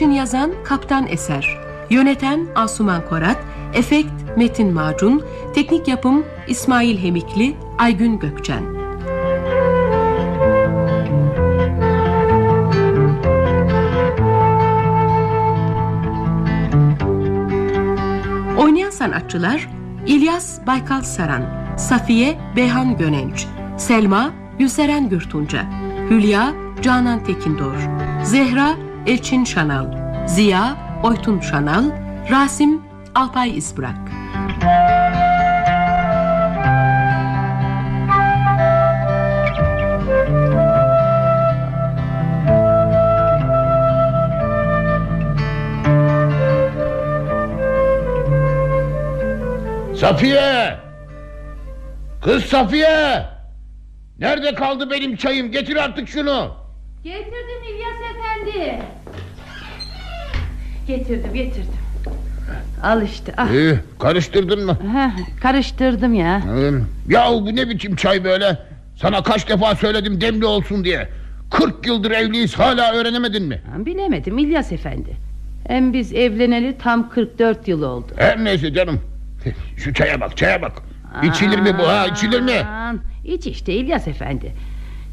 İçin yazan Kaptan Eser Yöneten Asuman Korat Efekt Metin Macun Teknik yapım İsmail Hemikli Aygün Gökçen. Oynayan sanatçılar İlyas Baykal Saran Safiye Beyhan Gönenç Selma Gülseren Gürtunca Hülya Canan Tekindor Zehra Elçin Şanal Ziya Oytun Şanal Rasim Alpay İzbırak Safiye! Kız Safiye! Nerede kaldı benim çayım? Getir artık şunu. Getirdim Efendi. Getirdim getirdim. Al işte ah. Ee, karıştırdın mı? Heh, karıştırdım ya. Ya bu ne biçim çay böyle? Sana kaç defa söyledim demli olsun diye. 40 yıldır evliyiz hala öğrenemedin mi? Bilemedim İlyas Efendi. Hem biz evleneli tam 44 yıl oldu. Her neyse canım. Şu çaya bak çaya bak. İçilir mi bu ha içilir mi? Aman, İç işte İlyas Efendi.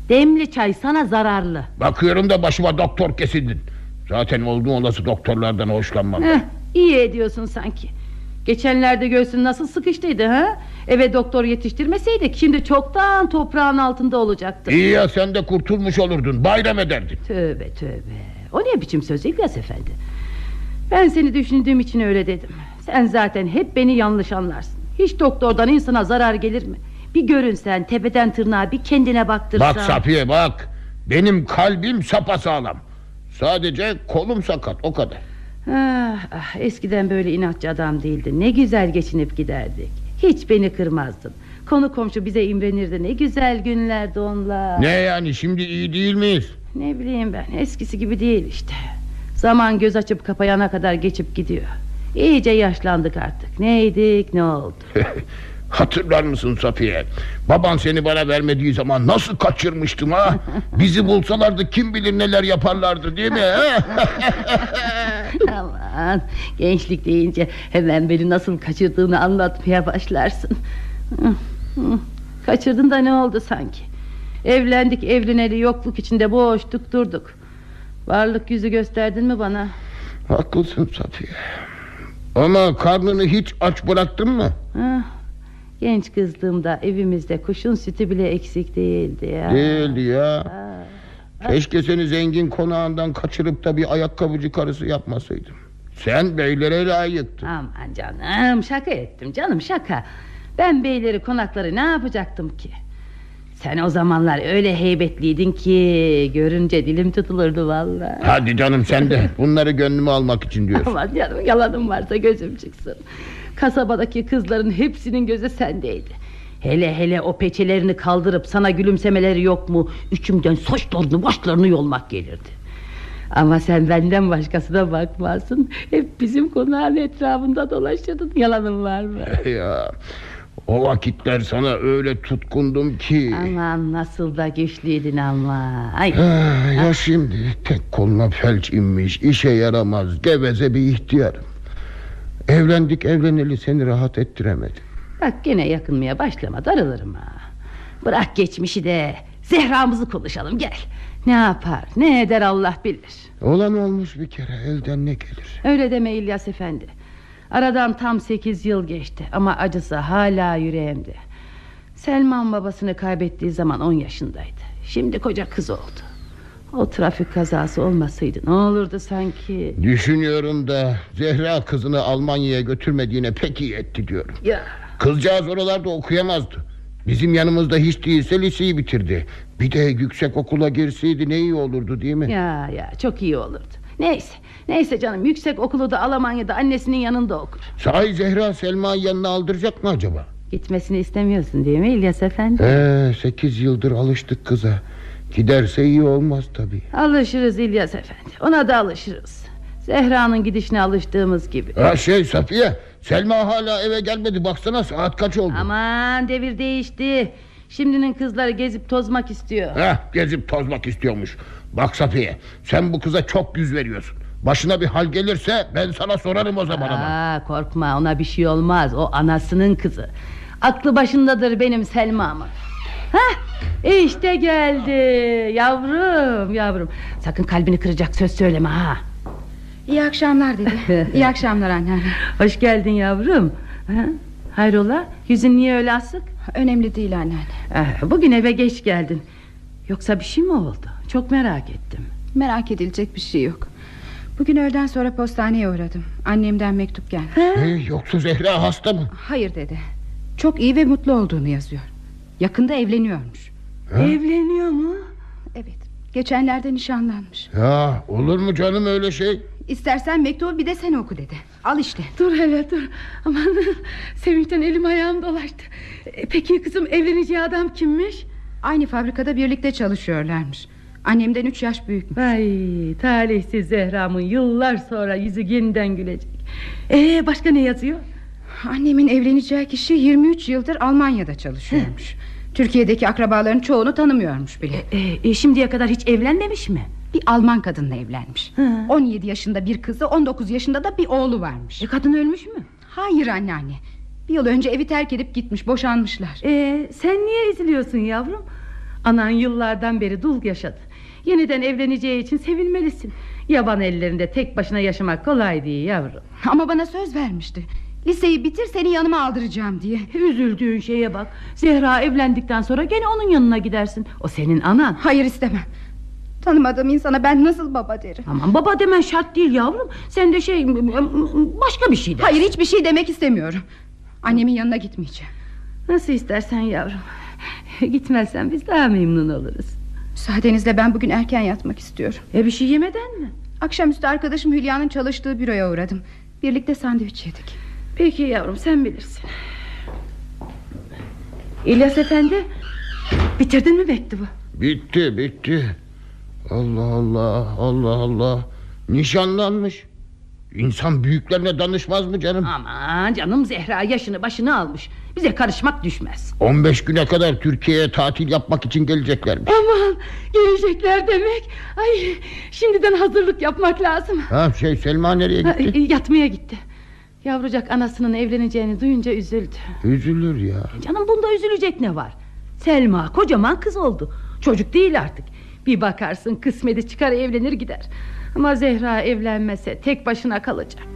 Demli çay sana zararlı. Bakıyorum da başıma doktor kesildin. Zaten olduğu olası doktorlardan hoşlanmam. Heh, iyi ediyorsun sanki. Geçenlerde göğsün nasıl sıkıştıydı ha? Eve doktor yetiştirmeseydik şimdi çoktan toprağın altında olacaktı. İyi ya sen de kurtulmuş olurdun. Bayram ederdin. Tövbe tövbe. O ne biçim söz İlyas Efendi? Ben seni düşündüğüm için öyle dedim. Sen zaten hep beni yanlış anlarsın. Hiç doktordan insana zarar gelir mi? Bir görünsen tepeden tırnağa bir kendine baktırsan. Bak Safiye bak. Benim kalbim sapasağlam. Sadece kolum sakat o kadar. Ah, ah, eskiden böyle inatçı adam değildi. Ne güzel geçinip giderdik. Hiç beni kırmazdın. Konu komşu bize imrenirdi. Ne güzel günlerdi onlar. Ne yani şimdi iyi değil miyiz? Ne bileyim ben eskisi gibi değil işte. Zaman göz açıp kapayana kadar geçip gidiyor. İyice yaşlandık artık. Neydik ne oldu? Hatırlar mısın Safiye? Baban seni bana vermediği zaman nasıl kaçırmıştım ha? Bizi bulsalardı kim bilir neler yaparlardı değil mi? ha? Aman gençlik deyince hemen beni nasıl kaçırdığını anlatmaya başlarsın. Kaçırdın da ne oldu sanki? Evlendik evleneli yokluk içinde boğuştuk durduk. Varlık yüzü gösterdin mi bana? Haklısın Safiye. Ama karnını hiç aç bıraktın mı? Ah, genç kızdığımda evimizde kuşun sütü bile eksik değildi ya. Değildi ya. Ah, Keşke seni zengin konağından kaçırıp da bir ayakkabıcı karısı yapmasaydım. Sen beylere layıktın. Aman canım şaka ettim canım şaka. Ben beyleri konakları ne yapacaktım ki? Sen o zamanlar öyle heybetliydin ki görünce dilim tutulurdu vallahi. Hadi canım sen de bunları gönlüme almak için diyorsun. Aman canım yalanım varsa gözüm çıksın. Kasabadaki kızların hepsinin gözü sendeydi. Hele hele o peçelerini kaldırıp sana gülümsemeleri yok mu? İçimden saçlarını başlarını yolmak gelirdi. Ama sen benden başkasına bakmazsın. Hep bizim konağın etrafında dolaşırdın. Yalanım var mı? ya o vakitler sana öyle tutkundum ki. Aman nasıl da güçlüydün ama. Ay. Ah, ya şimdi tek koluna felç inmiş işe yaramaz geveze bir ihtiyarım. Evlendik evleneli seni rahat ettiremedim. Bak gene yakınmaya başlama darılırım ha. Bırak geçmişi de Zehra'mızı konuşalım gel. Ne yapar ne eder Allah bilir. Olan olmuş bir kere elden ne gelir. Öyle deme İlyas Efendi. Aradan tam sekiz yıl geçti ama acısı hala yüreğimde. Selman babasını kaybettiği zaman on yaşındaydı. Şimdi koca kız oldu. O trafik kazası olmasaydı ne olurdu sanki? Düşünüyorum da Zehra kızını Almanya'ya götürmediğine pek iyi etti diyorum. Ya Kızcağız oralarda okuyamazdı. Bizim yanımızda hiç değilse liseyi bitirdi. Bir de yüksek okula girseydi ne iyi olurdu değil mi? ya ya çok iyi olurdu. Neyse neyse canım yüksek okulu da Almanya'da annesinin yanında okur. Sahi Zehra Selma'yı yanına aldıracak mı acaba? Gitmesini istemiyorsun değil mi İlyas Efendi? Ee, sekiz yıldır alıştık kıza. Giderse iyi olmaz tabii. Alışırız İlyas Efendi ona da alışırız. Zehra'nın gidişine alıştığımız gibi. Ha şey Safiye Selma hala eve gelmedi baksana saat kaç oldu Aman devir değişti. Şimdinin kızları gezip tozmak istiyor. Heh, gezip tozmak istiyormuş Bak Safiye sen bu kıza çok yüz veriyorsun Başına bir hal gelirse ben sana sorarım o zaman ama Aa, korkma ona bir şey olmaz. O anasının kızı. Aklı başındadır benim Selma'mın. Hah işte geldi. Yavrum yavrum. Sakın kalbini kıracak söz söyleme ha. İyi akşamlar dedi. İyi akşamlar anneanne. Hoş geldin yavrum. Ha? Hayrola yüzün niye öyle asık? Önemli değil anneanne. Bugün eve geç geldin. Yoksa bir şey mi oldu? Çok merak ettim. Merak edilecek bir şey yok. Bugün öğleden sonra postaneye uğradım. Annemden mektup geldi. Ee, Yoksa Zehra hasta mı Hayır dedi. Çok iyi ve mutlu olduğunu yazıyor. Yakında evleniyormuş. Ha? Evleniyor mu? Evet. Geçenlerde nişanlanmış. Ya olur mu canım öyle şey İstersen mektubu bir de sen oku dedi. Al işte. Dur hele dur. Aman sevinçten elim ayağım dolaştı. E, Peki kızım evleneceği adam kimmiş? Aynı fabrikada birlikte çalışıyorlarmış. Annemden üç yaş büyükmüş. Ay talihsiz Zehra'mın yıllar sonra yüzü yeniden gülecek. Ee başka ne yazıyor? Annemin evleneceği kişi 23 yıldır Almanya'da çalışıyormuş. Türkiye'deki akrabaların çoğunu tanımıyormuş bile. Ee, e, şimdiye kadar hiç evlenmemiş mi? Bir Alman kadınla evlenmiş. Hı. 17 yaşında bir kızı, 19 yaşında da bir oğlu varmış. E, kadın ölmüş mü? Hayır anneanne. Bir yıl önce evi terk edip gitmiş, boşanmışlar. Ee, sen niye üzülüyorsun yavrum? Anan yıllardan beri dul yaşadı. Yeniden evleneceği için sevinmelisin. Yaban ellerinde tek başına yaşamak kolay değil yavrum. Ama bana söz vermişti. Liseyi bitir seni yanıma aldıracağım diye. Üzüldüğün şeye bak. Zehra evlendikten sonra gene onun yanına gidersin. O senin anan. Hayır istemem. Tanımadığım insana ben nasıl baba derim. Aman baba demen şart değil yavrum. Sen de şey başka bir şey de. Hayır hiçbir şey demek istemiyorum. Annemin yanına gitmeyeceğim. Nasıl istersen yavrum. Gitmezsen biz daha memnun oluruz. Müsaadenizle ben bugün erken yatmak istiyorum. E bir şey yemeden mi? Akşamüstü arkadaşım Hülya'nın çalıştığı büroya uğradım. Birlikte sandviç yedik. Peki yavrum sen bilirsin. İlyas efendi bitirdin mi mektubu? Bitti bitti Allah Allah Allah Allah Nişanlanmış İnsan büyüklerine danışmaz mı canım Aman canım Zehra yaşını başını almış. Bize karışmak düşmez. 15 güne kadar Türkiye'ye tatil yapmak için geleceklermiş Aman gelecekler demek. Ay şimdiden hazırlık yapmak lazım. Ha şey Selma nereye Ha, gitti e, Yatmaya gitti. Yavrucak anasının evleneceğini duyunca üzüldü. Üzülür ya Canım bunda üzülecek ne var? Selma kocaman kız oldu. Çocuk değil artık. Bir bakarsın kısmeti çıkar evlenir gider. Ama Zehra evlenmese tek başına kalacak.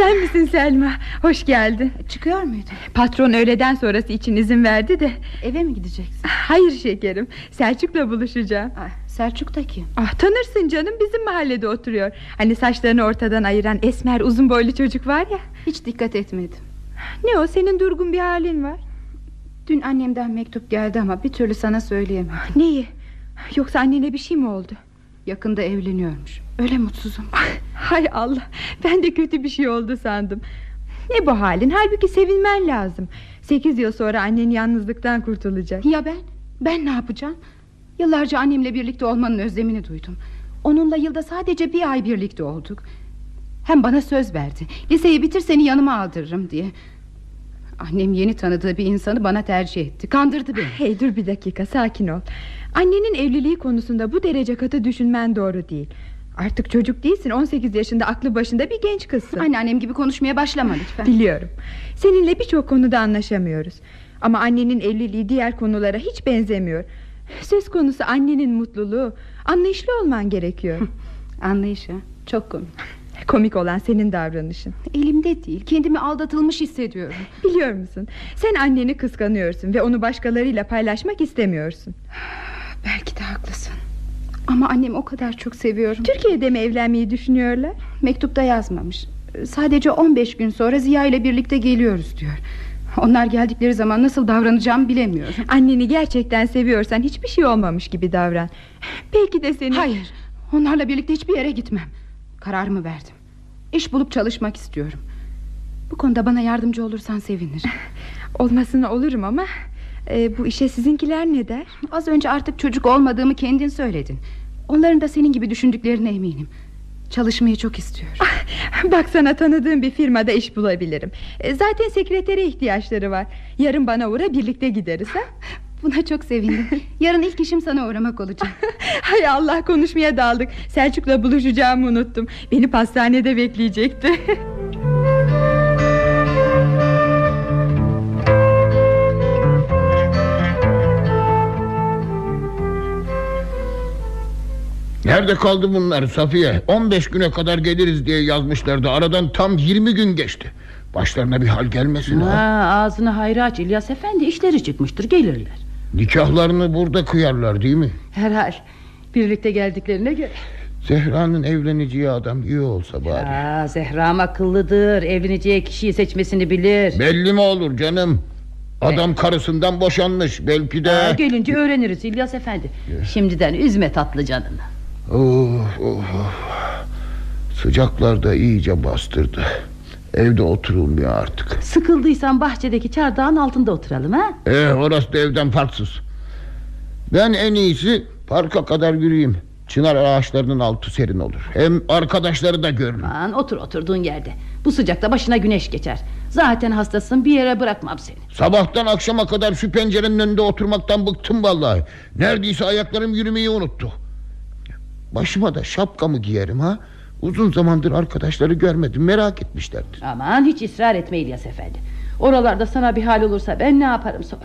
Sen misin Selma? Hoş geldin. çıkıyor muydu? Patron öğleden sonrası için izin verdi de. Eve mi gideceksin? Hayır şekerim. Selçuk'la buluşacağım. Ah, Selçuk da kim? Ah tanırsın canım bizim mahallede oturuyor. Hani saçlarını ortadan ayıran esmer uzun boylu çocuk var ya. Hiç dikkat etmedim. Ne o senin durgun bir halin var. Dün annemden mektup geldi ama bir türlü sana söyleyemedim. Neyi? Yoksa annene bir şey mi oldu? Yakında evleniyormuş. Öyle mutsuzum. Hay Allah ben de kötü bir şey oldu sandım. Ne bu halin? Halbuki sevinmen lazım. Sekiz yıl sonra annen yalnızlıktan kurtulacak. Ya ben? Ben ne yapacağım? Yıllarca annemle birlikte olmanın özlemini duydum. Onunla yılda sadece bir ay birlikte olduk. Hem bana söz verdi. Liseyi bitir seni yanıma aldırırım diye. Annem yeni tanıdığı bir insanı bana tercih etti. Kandırdı beni. Hey dur bir dakika sakin ol. Annenin evliliği konusunda bu derece katı düşünmen doğru değil. Artık çocuk değilsin 18 yaşında aklı başında bir genç kızsın. Anneannem gibi konuşmaya başlama lütfen. Biliyorum. Seninle birçok konuda anlaşamıyoruz. Ama annenin evliliği diğer konulara hiç benzemiyor. Söz konusu annenin mutluluğu. Anlayışlı olman gerekiyor. Anlayış ha. Çok komik. Komik olan senin davranışın. Elimde değil. Kendimi aldatılmış hissediyorum. Biliyor musun? Sen anneni kıskanıyorsun ve onu başkalarıyla paylaşmak istemiyorsun. Belki de haklısın. Ama annemi o kadar çok seviyorum. Türkiye'de mi evlenmeyi düşünüyorlar? Mektupta yazmamış. Sadece 15 gün sonra Ziya ile birlikte geliyoruz diyor. Onlar geldikleri zaman nasıl davranacağımı bilemiyorum. Anneni gerçekten seviyorsan hiçbir şey olmamış gibi davran. Belki de seni... Hayır. Onlarla birlikte hiçbir yere gitmem. Kararımı verdim. İş bulup çalışmak istiyorum. Bu konuda bana yardımcı olursan sevinirim. Olmasına olurum ama... e, bu işe sizinkiler ne der? Az önce artık çocuk olmadığımı kendin söyledin. Onların da senin gibi düşündüklerine eminim. Çalışmayı çok istiyorum. Bak sana tanıdığım bir firmada iş bulabilirim. E, Zaten sekretere ihtiyaçları var. Yarın bana uğra birlikte gideriz ha? Buna çok sevindim. Yarın ilk işim sana uğramak olacak. Hay Allah konuşmaya daldık. Selçuk'la buluşacağımı unuttum. Beni pastanede bekleyecekti. Nerede kaldı bunlar Safiye? 15 güne kadar geliriz diye yazmışlardı. Aradan tam 20 gün geçti. Başlarına bir hal gelmesin ha. Ha, ağzını hayra aç İlyas Efendi işleri çıkmıştır gelirler. Nikahlarını burada kıyarlar değil mi? Herhal birlikte geldiklerine göre. Zehra'nın evleneceği adam iyi olsa bari. Aa, Zehram akıllıdır evleneceği kişiyi seçmesini bilir. Belli mi olur canım? Adam karısından boşanmış. Belki de... Aa, gelince öğreniriz İlyas Efendi. Şimdiden üzme tatlı canını. Oh, oh, oh. Sıcaklar da iyice bastırdı. Evde oturulmuyor artık. Sıkıldıysan bahçedeki çardağın altında oturalım ha? Eh, orası da evden farksız. Ben en iyisi parka kadar yürüyeyim. Çınar ağaçlarının altı serin olur. Hem arkadaşları da görürüm. Aman otur oturduğun yerde. Bu sıcakta başına güneş geçer. Zaten hastasın bir yere bırakmam seni. Sabahtan akşama kadar şu pencerenin önünde oturmaktan bıktım vallahi. Neredeyse ayaklarım yürümeyi unuttu. Başıma da şapkamı giyerim ha. Uzun zamandır arkadaşları görmedim merak etmişlerdir. Aman hiç ısrar etme İlyas Efendi. Oralarda sana bir hal olursa ben ne yaparım sonra?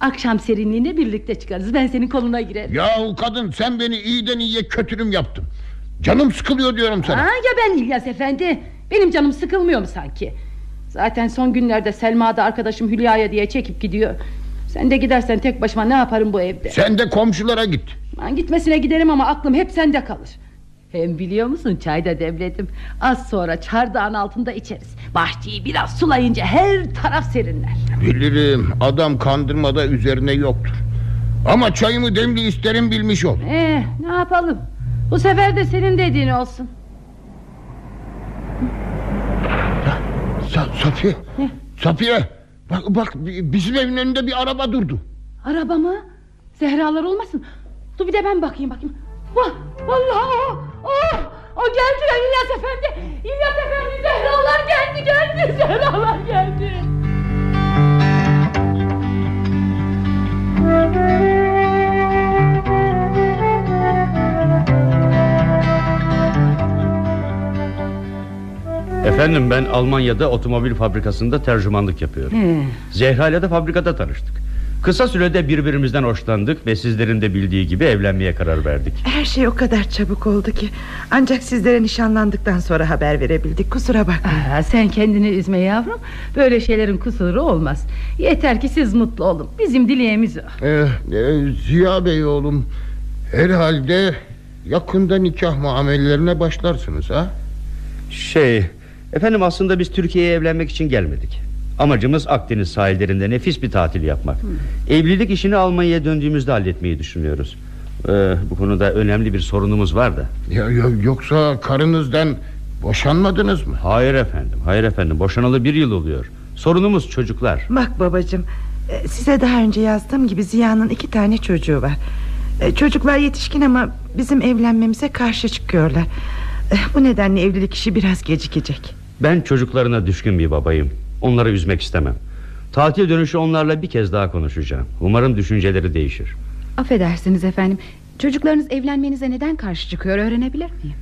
Akşam serinliğinde birlikte çıkarız. Ben senin koluna girerim. Yahu kadın sen beni iyiden iyiye kötürüm yaptın. Canım sıkılıyor diyorum sana. Aa, ya ben İlyas Efendi. Benim canım sıkılmıyor mu sanki? Zaten son günlerde Selma da arkadaşım Hülya'ya diye çekip gidiyor. Sen de gidersen tek başıma ne yaparım bu evde? Sen de komşulara git. Ben gitmesine giderim ama aklım hep sende kalır. Hem biliyor musun çay da demledim. Az sonra çardağın altında içeriz. Bahçeyi biraz sulayınca her taraf serinler. Bilirim adam kandırmada üzerine yoktur. Ama çayımı demli isterim bilmiş ol. Ee, ne yapalım? Bu sefer de senin dediğin olsun. Sa Safiye. Ne? Safiye. Bak, bak bizim evin önünde bir araba durdu. Araba mı? Zehralar olmasın. Dur bir de ben bakayım bakayım. Vah, vallahi o, o, o geldiler İlyas Efendi. İlyas Efendi Zehralar geldi geldi. Zehralar geldi. Efendim ben Almanya'da otomobil fabrikasında tercümanlık yapıyorum. He. Zehra ile de fabrikada tanıştık. Kısa sürede birbirimizden hoşlandık ve sizlerin de bildiği gibi evlenmeye karar verdik. Her şey o kadar çabuk oldu ki Ancak sizlere nişanlandıktan sonra haber verebildik Kusura bakmayın Aa, sen kendini üzme yavrum. Böyle şeylerin kusuru olmaz. Yeter ki siz mutlu olun. Bizim dileğimiz o. Eh, eh, Ziya Bey oğlum. Herhalde yakında nikah muamelelerine başlarsınız ha? Şey efendim aslında biz Türkiye'ye evlenmek için gelmedik. Amacımız Akdeniz sahillerinde nefis bir tatil yapmak. Evlilik işini Almanya'ya döndüğümüzde halletmeyi düşünüyoruz. Ee, bu konuda önemli bir sorunumuz var da. Ya, ya, yoksa karınızdan boşanmadınız mı? Hayır efendim, hayır efendim. Boşanalı bir yıl oluyor. Sorunumuz çocuklar. Bak babacığım e, Size daha önce yazdığım gibi Ziya'nın iki tane çocuğu var E, Çocuklar yetişkin ama bizim evlenmemize karşı çıkıyorlar E, Bu nedenle evlilik işi biraz gecikecek Ben çocuklarına düşkün bir babayım. Onları üzmek istemem. Tatil dönüşü onlarla bir kez daha konuşacağım. Umarım düşünceleri değişir. Affedersiniz efendim. Çocuklarınız evlenmenize neden karşı çıkıyor öğrenebilir miyim?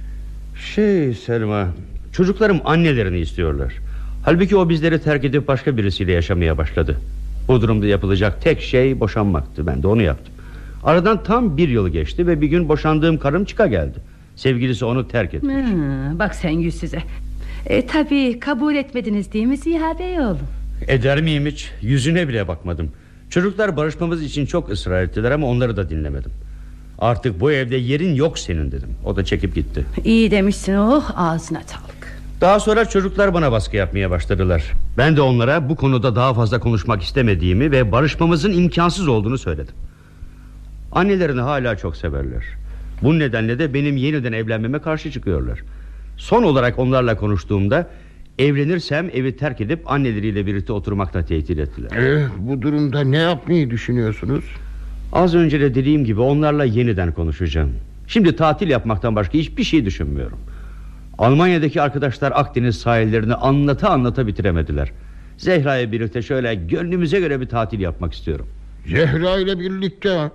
Şey Selma, çocuklarım annelerini istiyorlar. Halbuki o bizleri terk edip başka birisiyle yaşamaya başladı. Bu durumda yapılacak tek şey boşanmaktı. Ben de onu yaptım. Aradan tam bir yıl geçti ve bir gün boşandığım karım çıka geldi. Sevgilisi onu terk etti. Hı, bak sen yüzsüze. E, tabii kabul etmediniz değil mi Ziya Bey oğlum? Eder miyim hiç? Yüzüne bile bakmadım. Çocuklar barışmamız için çok ısrar ettiler ama onları da dinlemedim. Artık bu evde yerin yok senin dedim. O da çekip gitti. İyi demişsin oh ağzına sağlık. Daha sonra çocuklar bana baskı yapmaya başladılar. Ben de onlara bu konuda daha fazla konuşmak istemediğimi ve barışmamızın imkansız olduğunu söyledim. Annelerini hala çok severler. Bu nedenle de benim yeniden evlenmeme karşı çıkıyorlar. Son olarak onlarla konuştuğumda evlenirsem evi terk edip anneleriyle birlikte oturmakla tehdit ettiler. Eh, bu durumda ne yapmayı düşünüyorsunuz? Az önce de dediğim gibi onlarla yeniden konuşacağım. Şimdi tatil yapmaktan başka hiçbir şey düşünmüyorum. Almanya'daki arkadaşlar Akdeniz sahillerini anlata anlata bitiremediler. Zehra'ya birlikte şöyle gönlümüze göre bir tatil yapmak istiyorum. Zehra ile birlikte ha.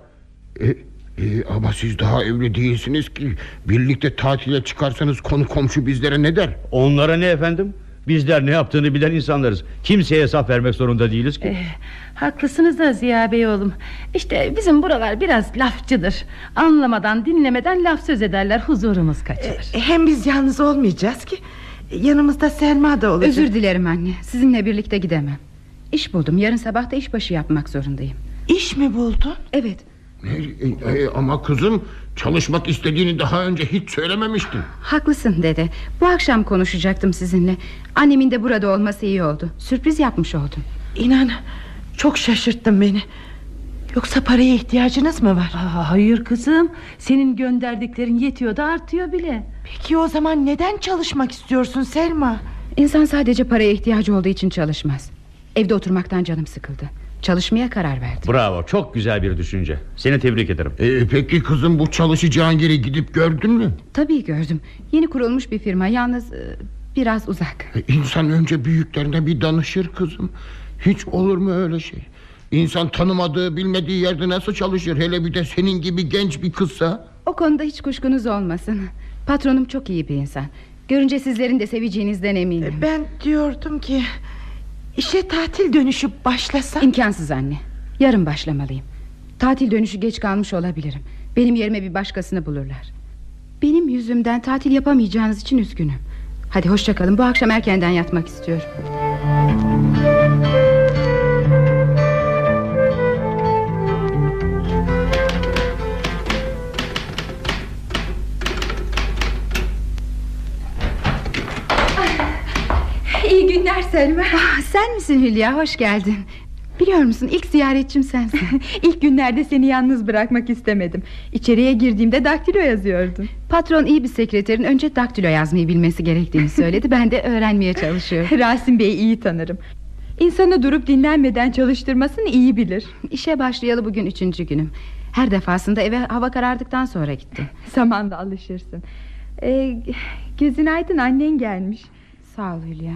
E, e, ama siz daha evli değilsiniz ki Birlikte tatile çıkarsanız konu komşu bizlere ne der Onlara ne efendim? Bizler ne yaptığını bilen insanlarız. Kimseye hesap vermek zorunda değiliz ki. Eh, haklısınız da Ziya Bey oğlum. İşte bizim buralar biraz lafçıdır. Anlamadan dinlemeden laf söz ederler huzurumuz kaçar. E, Hem biz yalnız olmayacağız ki Yanımızda Selma da olacak Özür dilerim anne sizinle birlikte gidemem İş buldum yarın sabah da işbaşı yapmak zorundayım İş mi buldun? Evet E, e, Ama kızım çalışmak istediğini daha önce hiç söylememiştin. Haklısın dede. Bu akşam konuşacaktım sizinle. Annemin de burada olması iyi oldu. Sürpriz yapmış oldum İnan çok şaşırttın beni. Yoksa paraya ihtiyacınız mı var? Aa, hayır kızım. Senin gönderdiklerin yetiyor da artıyor bile. Peki o zaman neden çalışmak istiyorsun Selma? İnsan sadece paraya ihtiyacı olduğu için çalışmaz. Evde oturmaktan canım sıkıldı Çalışmaya karar verdim. Bravo çok güzel bir düşünce. Seni tebrik ederim. e, Peki kızım bu çalışacağın yeri gidip gördün mü? Tabii gördüm. Yeni kurulmuş bir firma yalnız e, biraz uzak. E, İnsan önce büyüklerine bir danışır kızım. Hiç olur mu öyle şey? İnsan tanımadığı bilmediği yerde nasıl çalışır? Hele bir de senin gibi genç bir kızsa. O konuda hiç kuşkunuz olmasın. Patronum çok iyi bir insan. Görünce sizlerin de seveceğinizden eminim. Ben diyordum ki işe tatil dönüşü başlasak İmkansız anne. Yarın başlamalıyım. Tatil dönüşü geç kalmış olabilirim. Benim yerime bir başkasını bulurlar. Benim yüzümden tatil yapamayacağınız için üzgünüm. Hadi hoşçakalın bu akşam erkenden yatmak istiyorum. İyi günler Selma Sen misin Hülya? Hoş geldin. Biliyor musun ilk ziyaretçim sensin. İlk günlerde seni yalnız bırakmak istemedim. İçeriye girdiğimde daktilo yazıyordun Patron iyi bir sekreterin önce daktilo yazmayı bilmesi gerektiğini söyledi. Ben de öğrenmeye çalışıyorum. Rasim Bey'i iyi tanırım. İnsanı durup dinlenmeden çalıştırmasını iyi bilir. İşe başlayalı bugün üçüncü günüm. Her defasında eve hava karardıktan sonra gittim. Zamanla alışırsın. Ee, Gözün aydın annen gelmiş. Sağ ol Hülya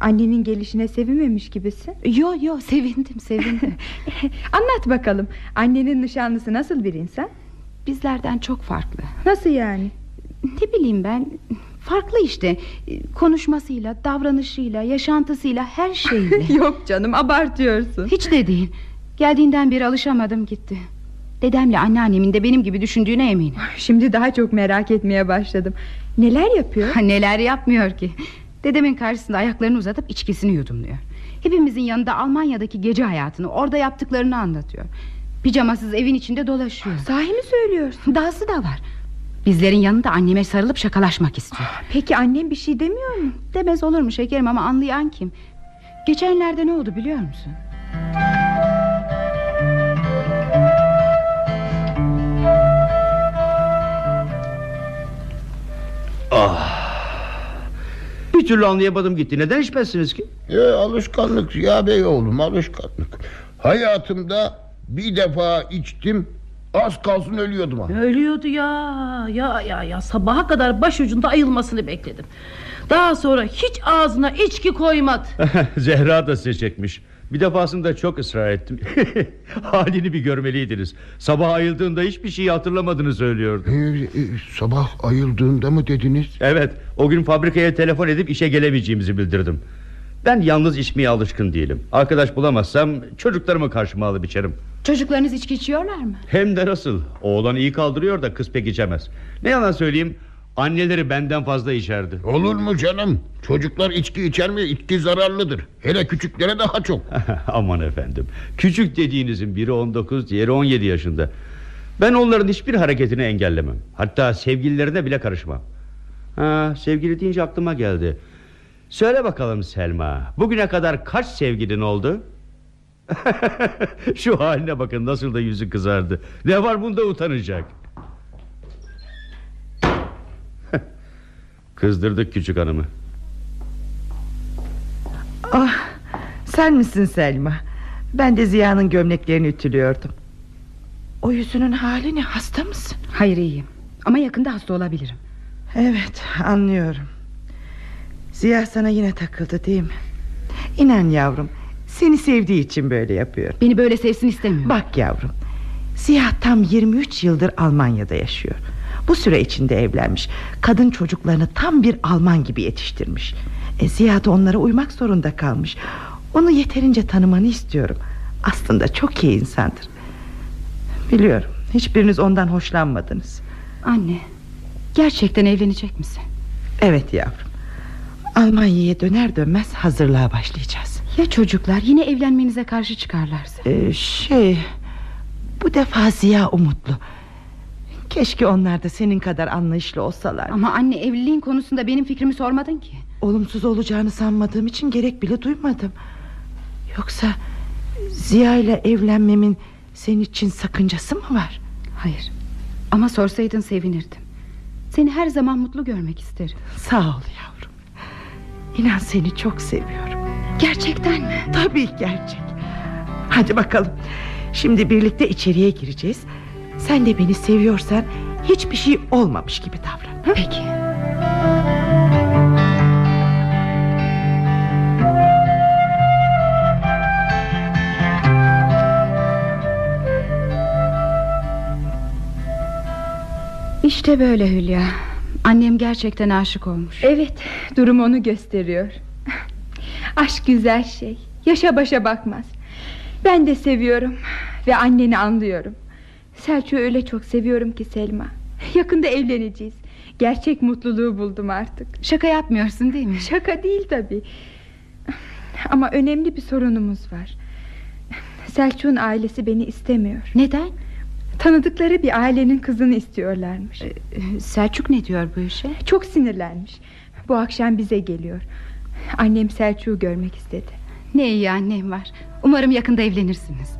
Annenin gelişine sevinmemiş gibisin. Yo yo sevindim sevindim. Anlat bakalım Annenin nişanlısı nasıl bir insan? Bizlerden çok farklı. Nasıl yani? Ne bileyim ben Farklı işte. Konuşmasıyla, davranışıyla, yaşantısıyla Her şeyiyle Yok canım abartıyorsun. Hiç de değil. Geldiğinden beri alışamadım gitti. Dedemle anneannemin de benim gibi düşündüğüne eminim. Şimdi daha çok merak etmeye başladım. Neler yapıyor? Ha, Neler yapmıyor ki Dedemin karşısında ayaklarını uzatıp içkisini yudumluyor Hepimizin yanında Almanya'daki gece hayatını Orada yaptıklarını anlatıyor. Pijamasız evin içinde dolaşıyor. Sahi mi söylüyorsun? Dahası da var. Bizlerin yanında anneme sarılıp şakalaşmak istiyor. Peki annem bir şey demiyor mu? Demez olur mu şekerim ama anlayan kim? Geçenlerde ne oldu biliyor musun Bir türlü anlayamadım gitti. Neden içmezsiniz ki? e, Alışkanlık ya bey oğlum alışkanlık Hayatımda bir defa içtim Az kalsın ölüyordum ha. Ölüyordu ya ya ya ya sabaha kadar başucunda ayılmasını bekledim. Daha sonra hiç ağzına içki koymadı. Zehra da size çekmiş. Bir defasında çok ısrar ettim. Halini bir görmeliydiniz. Sabah ayıldığında hiçbir şeyi hatırlamadığını söylüyordu. E, e, sabah ayıldığında mı dediniz? Evet, o gün fabrikaya telefon edip işe gelemeyeceğimizi bildirdim. Ben yalnız içmeye alışkın değilim Arkadaş bulamazsam çocuklarımı karşıma alıp içerim Çocuklarınız içki içiyorlar mı? Hem de nasıl Oğlan iyi kaldırıyor da kız pek içemez Ne yalan söyleyeyim Anneleri benden fazla içerdi Olur mu canım? Çocuklar içki içer mi? İçki zararlıdır. Hele küçüklere daha çok. Aman efendim Küçük dediğinizin biri 19 diğeri 17 yaşında Ben onların hiçbir hareketini engellemem Hatta sevgililerine bile karışmam ha, Sevgili deyince aklıma geldi Söyle bakalım Selma Bugüne kadar kaç sevgilin oldu? Şu haline bakın nasıl da yüzü kızardı Ne var bunda utanacak Kızdırdık küçük hanımı Ah, sen misin Selma? Ben de Ziya'nın gömleklerini ütülüyordum. O yüzünün hali ne? Hasta mısın? Hayır iyiyim. Ama yakında hasta olabilirim. Evet, anlıyorum. Ziya sana yine takıldı değil mi? İnan yavrum, seni sevdiği için böyle yapıyor. Beni böyle sevsin istemiyorum. Bak yavrum, Ziya tam 23 yıldır Almanya'da yaşıyor. Bu süre içinde evlenmiş. Kadın çocuklarını tam bir Alman gibi yetiştirmiş. E, Ziya da onlara uymak zorunda kalmış. Onu yeterince tanımanı istiyorum. Aslında çok iyi insandır. Biliyorum, hiçbiriniz ondan hoşlanmadınız. Anne, gerçekten evlenecek misin? Evet yavrum. Almanya'ya döner dönmez hazırlığa başlayacağız. Ya çocuklar yine evlenmenize karşı çıkarlarsa? Ee, şey... Bu defa Ziya umutlu. Keşke onlar da senin kadar anlayışlı olsalar. Ama anne evliliğin konusunda benim fikrimi sormadın ki. Olumsuz olacağını sanmadığım için gerek bile duymadım. Yoksa Ziya ile evlenmemin senin için sakıncası mı var? Hayır. Ama sorsaydın sevinirdim. Seni her zaman mutlu görmek isterim. Sağ ol yavrum. İnan seni çok seviyorum. Gerçekten mi? Tabii gerçek. Hadi bakalım. Şimdi birlikte içeriye gireceğiz. Sen de beni seviyorsan hiçbir şey olmamış gibi davran. ha? Peki. İşte böyle Hülya. Annem gerçekten aşık olmuş. Evet durum onu gösteriyor Aşk güzel şey Yaşa başa bakmaz Ben de seviyorum Ve anneni anlıyorum Selçuk'u öyle çok seviyorum ki Selma Yakında evleneceğiz Gerçek mutluluğu buldum artık Şaka yapmıyorsun değil mi? Şaka değil tabi Ama önemli bir sorunumuz var Selçuk'un ailesi beni istemiyor Neden? Tanıdıkları bir ailenin kızını istiyorlarmış Ee, Selçuk ne diyor bu işe? Çok sinirlenmiş Bu akşam bize geliyor Annem Selçuk'u görmek istedi Ne iyi annem var. Umarım yakında evlenirsiniz.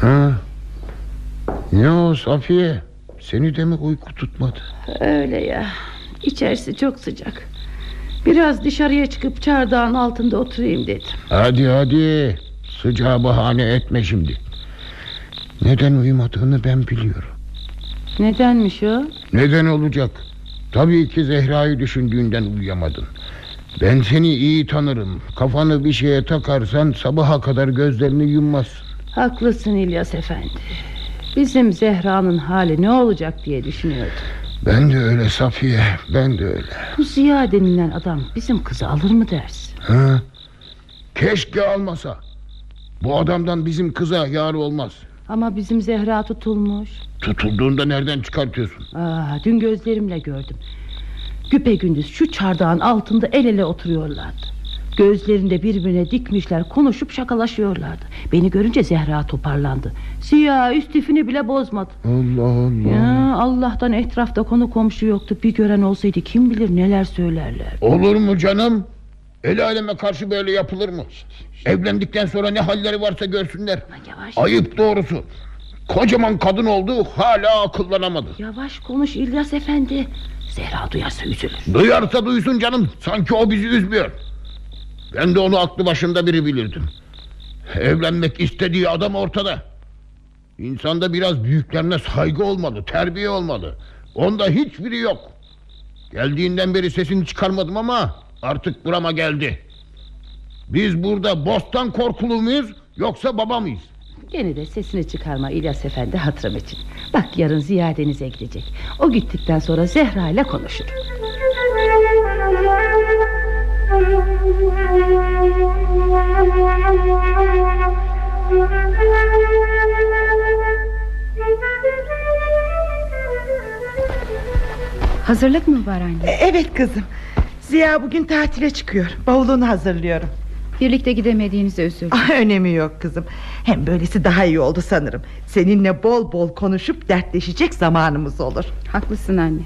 Ha? Ne o Safiye? Seni de mi uyku tutmadı? Öyle ya. İçerisi çok sıcak. Biraz dışarıya çıkıp çardağın altında oturayım dedim. Hadi hadi. Sıcağı bahane etme şimdi. Neden uyumadığını ben biliyorum. Nedenmiş o? Neden olacak? Tabii ki Zehra'yı düşündüğünden uyuyamadın. Ben seni iyi tanırım. Kafanı bir şeye takarsan sabaha kadar gözlerini yummazsın. Haklısın İlyas Efendi. Bizim Zehra'nın hali ne olacak diye düşünüyordum. Ben de öyle Safiye, ben de öyle. Bu Ziya denilen adam bizim kızı alır mı dersin? Ha? Keşke almasa. Bu adamdan bizim kıza yar olmaz. Ama bizim Zehra tutulmuş. Tutulduğunda nereden çıkartıyorsun? Aa, dün gözlerimle gördüm. Güpe gündüz şu çardağın altında el ele oturuyorlardı. Gözlerinde birbirine dikmişler konuşup şakalaşıyorlardı. Beni görünce Zehra toparlandı. Ziya üstifini bile bozmadı. Allah Allah. Ya Allah'tan etrafta konu komşu yoktu. Bir gören olsaydı kim bilir neler söylerler. Olur mu canım? El aleme karşı böyle yapılır mı? Evlendikten sonra ne halleri varsa görsünler. Yavaş. Ayıp doğrusu. Kocaman kadın oldu hala akıllanamadı. Yavaş konuş İlyas Efendi. Zehra duyarsa üzülür. Duyarsa duysun canım. Sanki o bizi üzmüyor. Ben de onu aklı başında biri bilirdim. Evlenmek istediği adam ortada. İnsanda biraz büyüklerine saygı olmalı, terbiye olmalı. Onda hiçbiri yok. Geldiğinden beri sesini çıkarmadım ama artık burama geldi. Biz burada bostan korkulu muyuz yoksa baba mıyız? Gene de sesini çıkarma İlyas Efendi hatırım için. Bak yarın Ziya Deniz'e gidecek. O gittikten sonra Zehra ile konuşur. Hazırlık mı var anne? E, Evet kızım Ziya bugün tatile çıkıyor Bavulunu hazırlıyorum Birlikte gidemediğinize üzüldüm. ah, Önemi yok kızım Hem böylesi daha iyi oldu sanırım Seninle bol bol konuşup dertleşecek zamanımız olur Haklısın anne.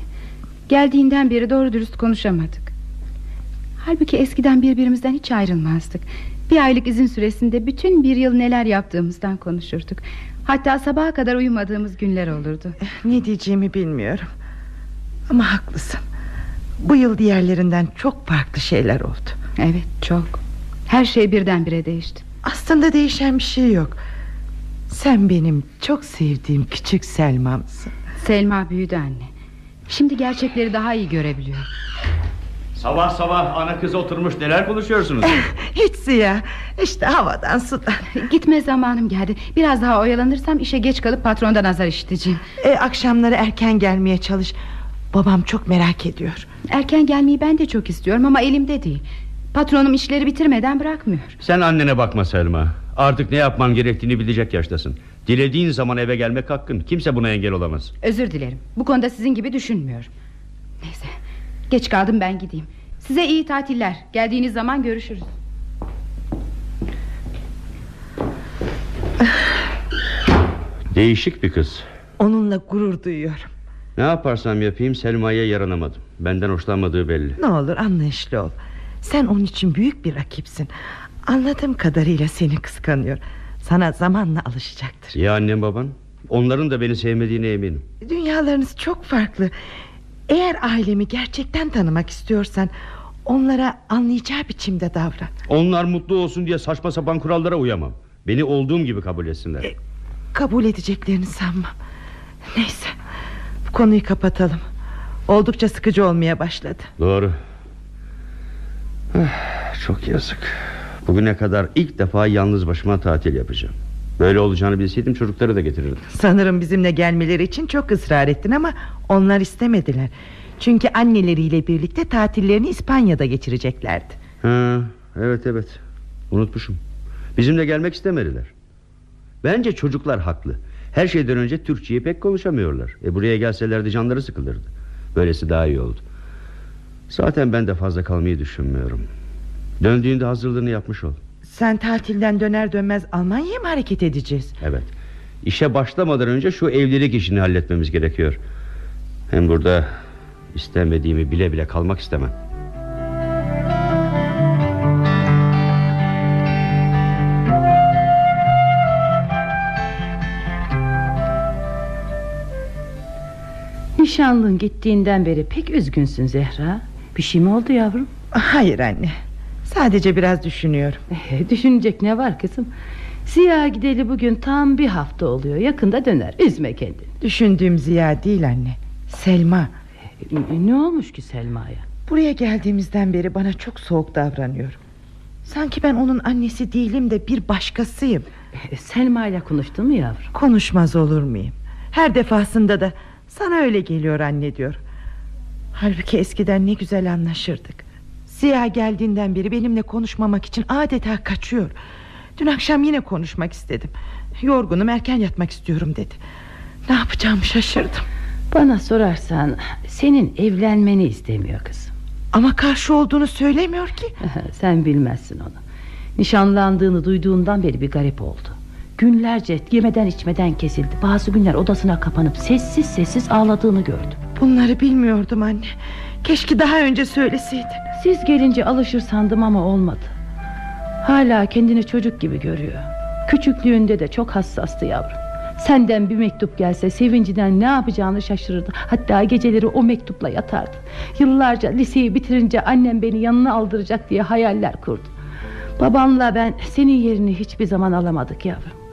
Geldiğinden beri doğru dürüst konuşamadık. Halbuki eskiden birbirimizden hiç ayrılmazdık. Bir aylık izin süresinde bütün bir yıl neler yaptığımızdan konuşurduk. Hatta sabaha kadar uyumadığımız günler olurdu. Ne diyeceğimi bilmiyorum Ama haklısın Bu yıl diğerlerinden çok farklı şeyler oldu Evet çok. Her şey birdenbire değişti. Aslında değişen bir şey yok Sen benim çok sevdiğim küçük Selma'msın Selma büyüdü anne. Şimdi gerçekleri daha iyi görebiliyor. Sabah sabah ana kız oturmuş neler konuşuyorsunuz? Hiç Ziya İşte havadan sudan Gitme zamanım geldi. Biraz daha oyalanırsam işe geç kalıp patrondan azar işiteceğim. e, Akşamları erken gelmeye çalış Babam çok merak ediyor Erken gelmeyi ben de çok istiyorum ama elimde değil. Patronum işleri bitirmeden bırakmıyor. Sen annene bakma Selma. Artık ne yapman gerektiğini bilecek yaştasın. Dilediğin zaman eve gelmek hakkın. Kimse buna engel olamaz. Özür dilerim. Bu konuda sizin gibi düşünmüyorum. Neyse. Geç kaldım ben gideyim. Size iyi tatiller. Geldiğiniz zaman görüşürüz. Değişik bir kız. Onunla gurur duyuyorum Ne yaparsam yapayım Selma'ya yaranamadım. Benden hoşlanmadığı belli. Ne olur anlayışlı ol Sen onun için büyük bir rakipsin Anladığım kadarıyla seni kıskanıyor Sana zamanla alışacaktır Ya annem baban? Onların da beni sevmediğine eminim. Dünyalarınız çok farklı Eğer ailemi gerçekten tanımak istiyorsan Onlara anlayacağı biçimde davran Onlar mutlu olsun diye saçma sapan kurallara uyamam. Beni olduğum gibi kabul etsinler. Kabul edeceklerini sanmam Neyse konuyu kapatalım Oldukça sıkıcı olmaya başladı Doğru. Ah, Çok yazık. Bugüne kadar ilk defa yalnız başıma tatil yapacağım. Böyle olacağını bilseydim çocukları da getirirdim. Sanırım bizimle gelmeleri için çok ısrar ettin ama Onlar istemediler Çünkü anneleriyle birlikte tatillerini İspanya'da geçireceklerdi Ha, evet evet. Unutmuşum. Bizimle gelmek istemediler. Bence çocuklar haklı. Her şeyden önce Türkçeyi pek konuşamıyorlar. E buraya gelselerdi canları sıkılırdı. Böylesi daha iyi oldu. Zaten ben de fazla kalmayı düşünmüyorum. Döndüğünde hazırlığını yapmış ol. Sen tatilden döner dönmez Almanya'ya mı hareket edeceğiz Evet. İşe başlamadan önce şu evlilik işini halletmemiz gerekiyor. Hem burada istemediğimi bile bile kalmak istemem. Nişanlın gittiğinden beri pek üzgünsün Zehra. Bir şey mi oldu yavrum? Hayır anne Sadece biraz düşünüyorum Eh, düşünecek ne var kızım? Ziya gideli bugün tam bir hafta oluyor. Yakında döner. Üzme kendini. Düşündüğüm Ziya değil anne Selma E, Ne olmuş ki Selma'ya? Buraya geldiğimizden beri bana çok soğuk davranıyor Sanki ben onun annesi değilim de bir başkasıyım E, Selma ile konuştun mu yavrum? Konuşmaz olur muyum Her defasında da sana öyle geliyor anne diyor. Halbuki eskiden ne güzel anlaşırdık. Ziya geldiğinden beri benimle konuşmamak için adeta kaçıyor. Dün akşam yine konuşmak istedim. Yorgunum erken yatmak istiyorum dedi. Ne yapacağımı şaşırdım. Bana sorarsan senin evlenmeni istemiyor kızım. Ama karşı olduğunu söylemiyor ki. Sen bilmezsin onu. Nişanlandığını duyduğundan beri bir garip oldu. Günlerce yemeden içmeden kesildi. Bazı günler odasına kapanıp sessiz sessiz ağladığını gördüm. Bunları bilmiyordum anne Keşke daha önce söyleseydin Siz gelince alışır sandım ama olmadı. Hala kendini çocuk gibi görüyor. Küçüklüğünde de çok hassastı yavrum. Senden bir mektup gelse sevincinden ne yapacağını şaşırırdı. Hatta geceleri o mektupla yatardı. Yıllarca liseyi bitirince annem beni yanına aldıracak diye hayaller kurdu. Babamla ben senin yerini hiçbir zaman alamadık yavrum.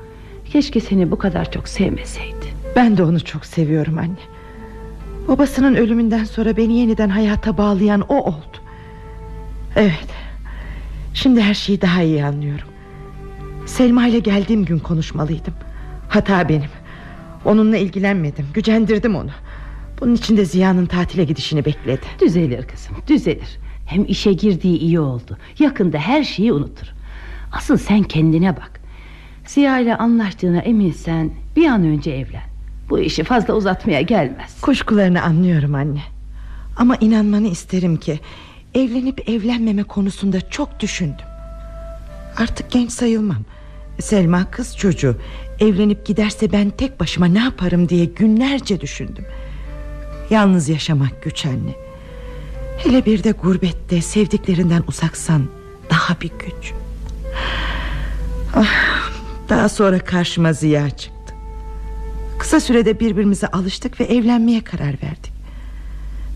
Keşke seni bu kadar çok sevmeseydi. Ben de onu çok seviyorum anne. Babasının ölümünden sonra beni yeniden hayata bağlayan o oldu. Evet. Şimdi her şeyi daha iyi anlıyorum. Selma ile geldiğim gün konuşmalıydım. Hata benim. Onunla ilgilenmedim. Gücendirdim onu. Bunun için de Ziya'nın tatile gidişini bekledi. Düzelir kızım düzelir. Hem işe girdiği iyi oldu. Yakında her şeyi unutur. Asıl sen kendine bak Ziya ile anlaştığına eminsen Bir an önce evlen. Bu işi fazla uzatmaya gelmez. Kuşkularını anlıyorum anne. Ama inanmanı isterim ki Evlenip evlenmeme konusunda çok düşündüm. Artık genç sayılmam. Selma kız çocuğu Evlenip giderse ben tek başıma ne yaparım diye günlerce düşündüm. Yalnız yaşamak güç anne. Hele bir de gurbette sevdiklerinden uzaksan daha bir güç. Ah, Daha sonra karşıma Ziya çıktı. Kısa sürede birbirimize alıştık ve evlenmeye karar verdik.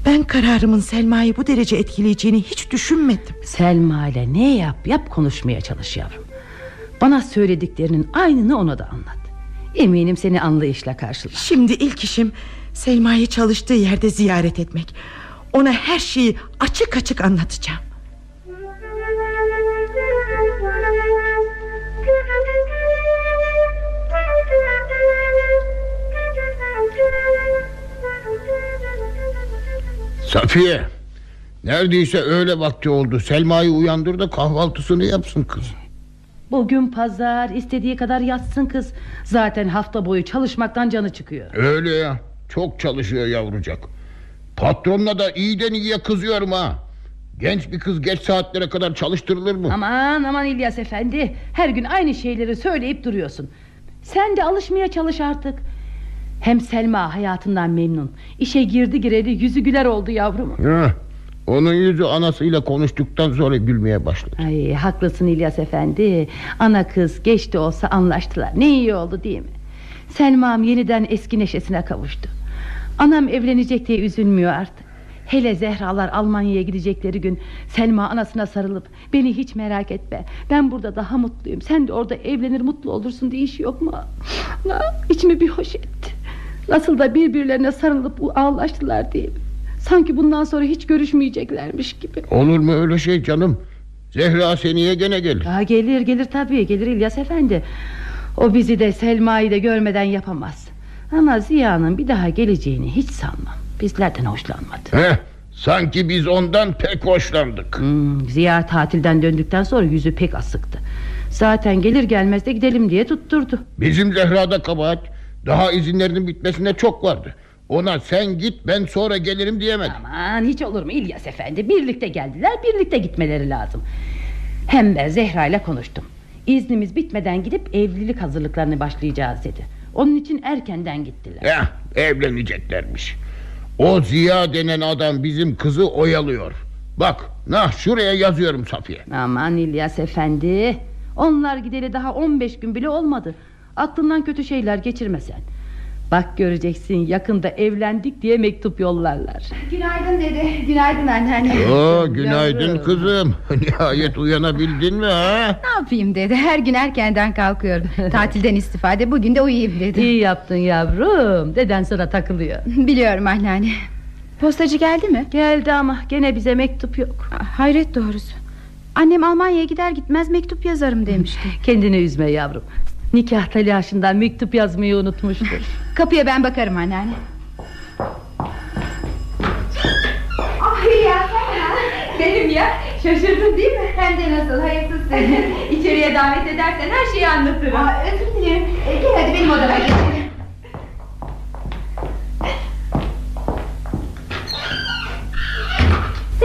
Ben kararımın Selma'yı bu derece etkileyeceğini hiç düşünmedim. Selma ile ne yap yap konuşmaya çalış yavrum. Bana söylediklerinin aynını ona da anlat. Eminim seni anlayışla karşılar. Şimdi ilk işim Selma'yı çalıştığı yerde ziyaret etmek. Ona her şeyi açık açık anlatacağım Safiye Neredeyse öğle vakti oldu. Selma'yı uyandır da kahvaltısını yapsın kız. Bugün pazar istediği kadar yatsın kız. Zaten hafta boyu çalışmaktan canı çıkıyor. Öyle ya çok çalışıyor yavrucak. Patronla da iyiden iyiye kızıyorum ha. Genç bir kız geç saatlere kadar çalıştırılır mı? Aman aman İlyas efendi. Her gün aynı şeyleri söyleyip duruyorsun. Sen de alışmaya çalış artık Hem Selma hayatından memnun. İşe girdi gireli yüzü güler oldu yavrum. Heh, onun yüzü anasıyla konuştuktan sonra gülmeye başladı. Ay haklısın İlyas efendi. Ana kız geç de olsa anlaştılar. Ne iyi oldu değil mi? Selma'm yeniden eski neşesine kavuştu. Anam evlenecek diye üzülmüyor artık. Hele Zehralar Almanya'ya gidecekleri gün Selma anasına sarılıp Beni hiç merak etme. Ben burada daha mutluyum. Sen de orada evlenir mutlu olursun. diye iş yok mu? Na, İçimi bir hoş etti Nasıl da birbirlerine sarılıp ağlaştılar mi Sanki bundan sonra hiç görüşmeyeceklermiş gibi. Olur mu öyle şey canım? Zehra seneye gene gelir. Aa, Gelir gelir tabii. Gelir İlyas efendi. O bizi de Selma'yı da görmeden yapamaz. Ama Ziya'nın bir daha geleceğini hiç sanmam. Bizlerden hoşlanmadı. Heh, Sanki biz ondan pek hoşlandık. Hmm, Ziya tatilden döndükten sonra yüzü pek asıktı. Zaten gelir gelmez de gidelim diye tutturdu. Bizim Zehra'da kabahat Daha izinlerinin bitmesine çok vardı. Ona sen git ben sonra gelirim diyemedi Aman hiç olur mu İlyas efendi? Birlikte geldiler birlikte gitmeleri lazım. Hem ben Zehra ile konuştum. İznimiz bitmeden gidip evlilik hazırlıklarını başlayacağız dedi. Onun için erkenden gittiler. Heh, evleneceklermiş. O Ziya denen adam bizim kızı oyalıyor. Bak nah şuraya yazıyorum Safiye. Aman İlyas efendi Onlar gideli daha 15 gün bile olmadı Aklından kötü şeyler geçirmesen. Bak göreceksin yakında evlendik diye mektup yollarlar. Günaydın dede Günaydın anneanne. Oo, Günaydın. kızım. Nihayet uyanabildin mi ha? Ne yapayım dede her gün erkenden kalkıyorum. Tatilden istifade bugün de uyuyayım dedim İyi yaptın yavrum. Deden sana takılıyor. Biliyorum anneanne. Postacı geldi mi? Geldi ama gene bize mektup yok. Hayret doğrusu. Annem Almanya'ya gider gitmez mektup yazarım demişti. Kendini üzme yavrum Nikah telaşından mektup yazmayı unutmuştur. Kapıya ben bakarım anneanne. Ah ya Benim ya şaşırdın değil mi? Hem de nasıl hayırsız İçeriye davet edersen her şeyi anlatırım. Aa, Özür dilerim. Ee, Gel hadi benim odama geçelim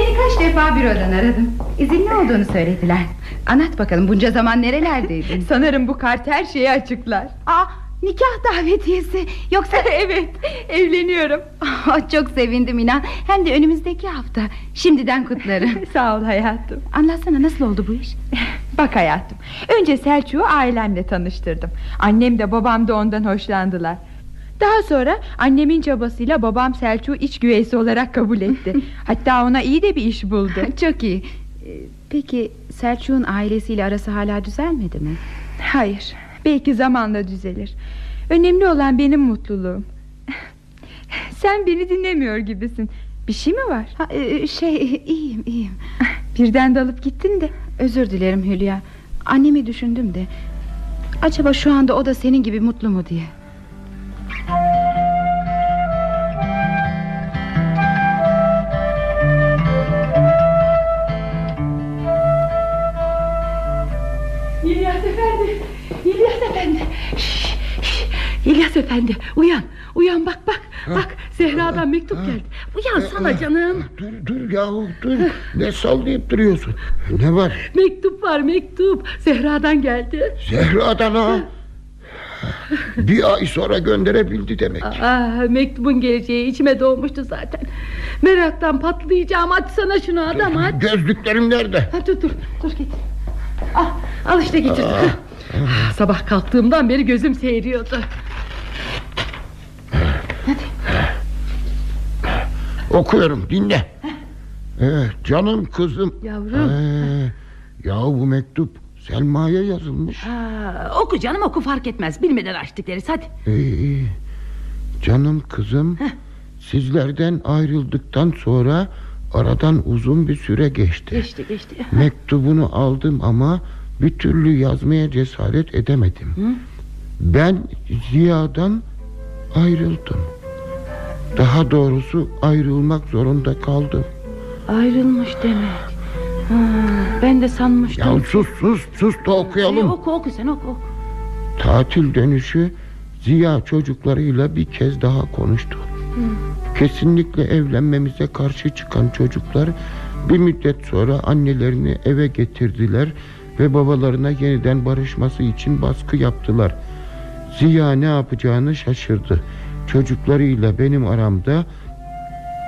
Seni kaç defa bürodan aradım. İzinli olduğunu söylediler. Anlat bakalım bunca zaman nerelerdeydin? Sanırım bu kart her şeyi açıklar. Aa, nikah davetiyesi. Yoksa Evet evleniyorum. Çok sevindim inan. Hem de önümüzdeki hafta. Şimdiden kutlarım. Sağ ol hayatım. Anlatsana nasıl oldu bu iş? Bak hayatım Önce Selçuk'u ailemle tanıştırdım. Annem de babam da ondan hoşlandılar daha sonra annemin çabasıyla babam Selçuk'u iç güveysi olarak kabul etti. Hatta ona iyi de bir iş buldu. Çok iyi. Ee, Peki Selçuk'un ailesiyle arası hala düzelmedi mi? Hayır. Belki zamanla düzelir. Önemli olan benim mutluluğum. Sen beni dinlemiyor gibisin. Bir şey mi var? Ha, e, şey iyiyim iyiyim. Birden dalıp gittin de. Özür dilerim Hülya. Annemi düşündüm de. Acaba şu anda o da senin gibi mutlu mu diye Efendi uyan Uyan bak bak Bak Zehra'dan mektup geldi. Uyan sana canım. Dur dur yahu dur. Ne sallayıp duruyorsun? Ne var? Mektup var mektup. Zehra'dan geldi. Zehra'dan ha? Bir ay sonra gönderebildi demek. Aa, Mektubun geleceği içime doğmuştu zaten. Meraktan patlayacağım. Açsana şunu adam aç. Gözlüklerim nerede? Ha, Dur dur dur getir Al, al işte getirdim. Ah, Sabah kalktığımdan beri gözüm seyiriyordu Okuyorum dinle. Evet canım kızım. Yavrum. Ee, Yahu bu mektup Selma'ya yazılmış. Aa, Oku canım oku fark etmez. Bilmeden açtık deriz hadi. İyi. Canım kızım Sizlerden ayrıldıktan sonra Aradan uzun bir süre geçti. Geçti geçti. Mektubunu aldım ama Bir türlü yazmaya cesaret edemedim. Ben Ziya'dan ayrıldım Daha doğrusu ayrılmak zorunda kaldım Ayrılmış demek ha, Ben de sanmıştım Ya sus sus sus da Ee, okuyalım Oku oku sen oku, oku. Tatil dönüşü Ziya çocuklarıyla bir kez daha konuştu. Kesinlikle evlenmemize karşı çıkan çocuklar bir müddet sonra annelerini eve getirdiler ve babalarına yeniden barışması için baskı yaptılar. Ziya ne yapacağını şaşırdı. Çocuklarıyla benim aramda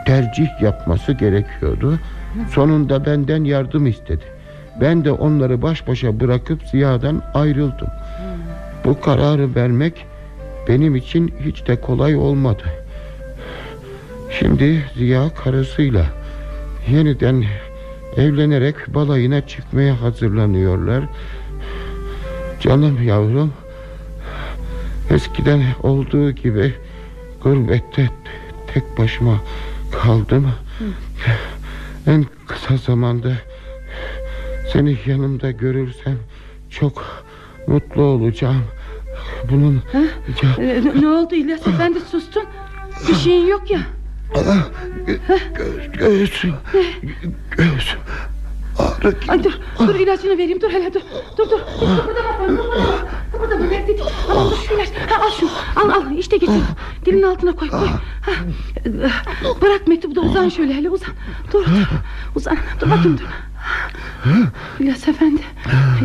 tercih yapması gerekiyordu. Sonunda benden yardım istedi. Ben de onları baş başa bırakıp Ziya'dan ayrıldım. Bu kararı vermek benim için hiç de kolay olmadı. Şimdi Ziya karısıyla yeniden evlenerek balayına çıkmaya hazırlanıyorlar. Canım yavrum eskiden olduğu gibi gurbette tek başıma kaldım. En kısa zamanda seni yanımda görürsem çok mutlu olacağım. Bunun ya, Ee, ne- Ne oldu İlyas Efendi sustun? Bir şeyin yok ya. Göğüs, göğsüm, göğsüm ağrı Ay dur dur ilacını vereyim. Dur hele dur Dur dur. Dur burada bak dur burada mı ver dedi Al al şu ilaç. Ha, al şunu. Al al işte getir Dilin altına koy koy. Ha. Bırak mektubu da uzan şöyle hele uzan. Dur dur uzan. Dur bakayım dur. İlyas Efendi